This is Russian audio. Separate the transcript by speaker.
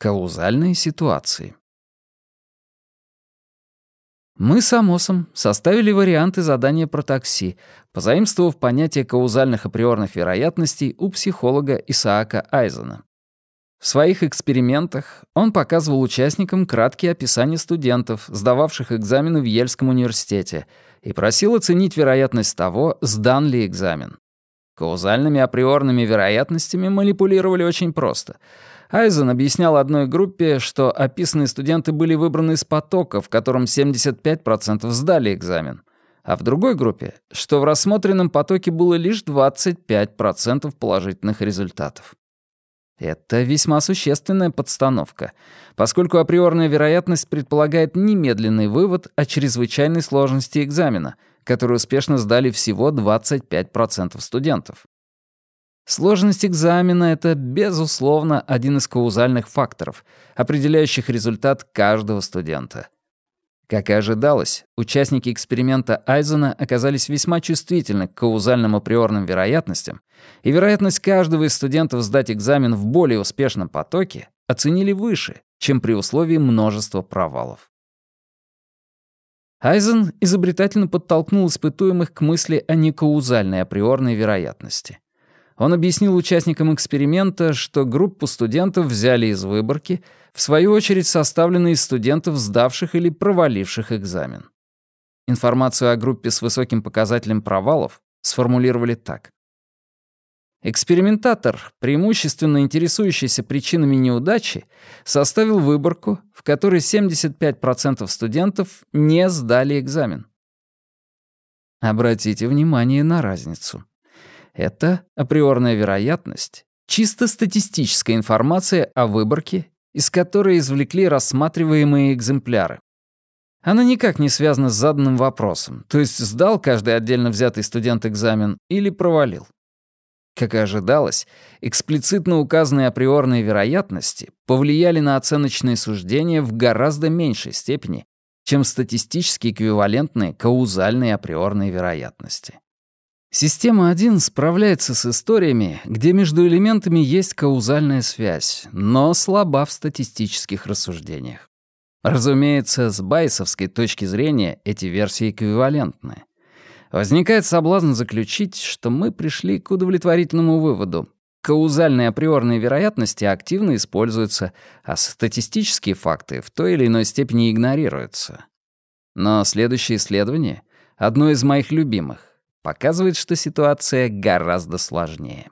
Speaker 1: Каузальные ситуации. Мы с Амосом составили варианты задания про такси, позаимствовав понятие каузальных априорных вероятностей у психолога Исаака Айзена. В своих экспериментах он показывал участникам краткие описания студентов, сдававших экзамены в Ельском университете, и просил оценить вероятность того, сдан ли экзамен. Каузальными априорными вероятностями манипулировали очень просто — Айзен объяснял одной группе, что описанные студенты были выбраны из потока, в котором 75% сдали экзамен, а в другой группе, что в рассмотренном потоке было лишь 25% положительных результатов. Это весьма существенная подстановка, поскольку априорная вероятность предполагает немедленный вывод о чрезвычайной сложности экзамена, который успешно сдали всего 25% студентов. Сложность экзамена — это, безусловно, один из каузальных факторов, определяющих результат каждого студента. Как и ожидалось, участники эксперимента Айзена оказались весьма чувствительны к каузальным априорным вероятностям, и вероятность каждого из студентов сдать экзамен в более успешном потоке оценили выше, чем при условии множества провалов. Айзен изобретательно подтолкнул испытуемых к мысли о некаузальной априорной вероятности — он объяснил участникам эксперимента, что группу студентов взяли из выборки, в свою очередь составленной из студентов, сдавших или проваливших экзамен. Информацию о группе с высоким показателем провалов сформулировали так. Экспериментатор, преимущественно интересующийся причинами неудачи, составил выборку, в которой 75% студентов не сдали экзамен. Обратите внимание на разницу. Это априорная вероятность, чисто статистическая информация о выборке, из которой извлекли рассматриваемые экземпляры. Она никак не связана с заданным вопросом, то есть сдал каждый отдельно взятый студент экзамен или провалил. Как и ожидалось, эксплицитно указанные априорные вероятности повлияли на оценочные суждения в гораздо меньшей степени, чем статистически эквивалентные каузальные априорные вероятности. Система 1 справляется с историями, где между элементами есть каузальная связь, но слаба в статистических рассуждениях. Разумеется, с байсовской точки зрения эти версии эквивалентны. Возникает соблазн заключить, что мы пришли к удовлетворительному выводу. Каузальные априорные вероятности активно используются, а статистические факты в той или иной степени игнорируются. Но следующее исследование — одно из моих любимых показывает, что ситуация гораздо сложнее.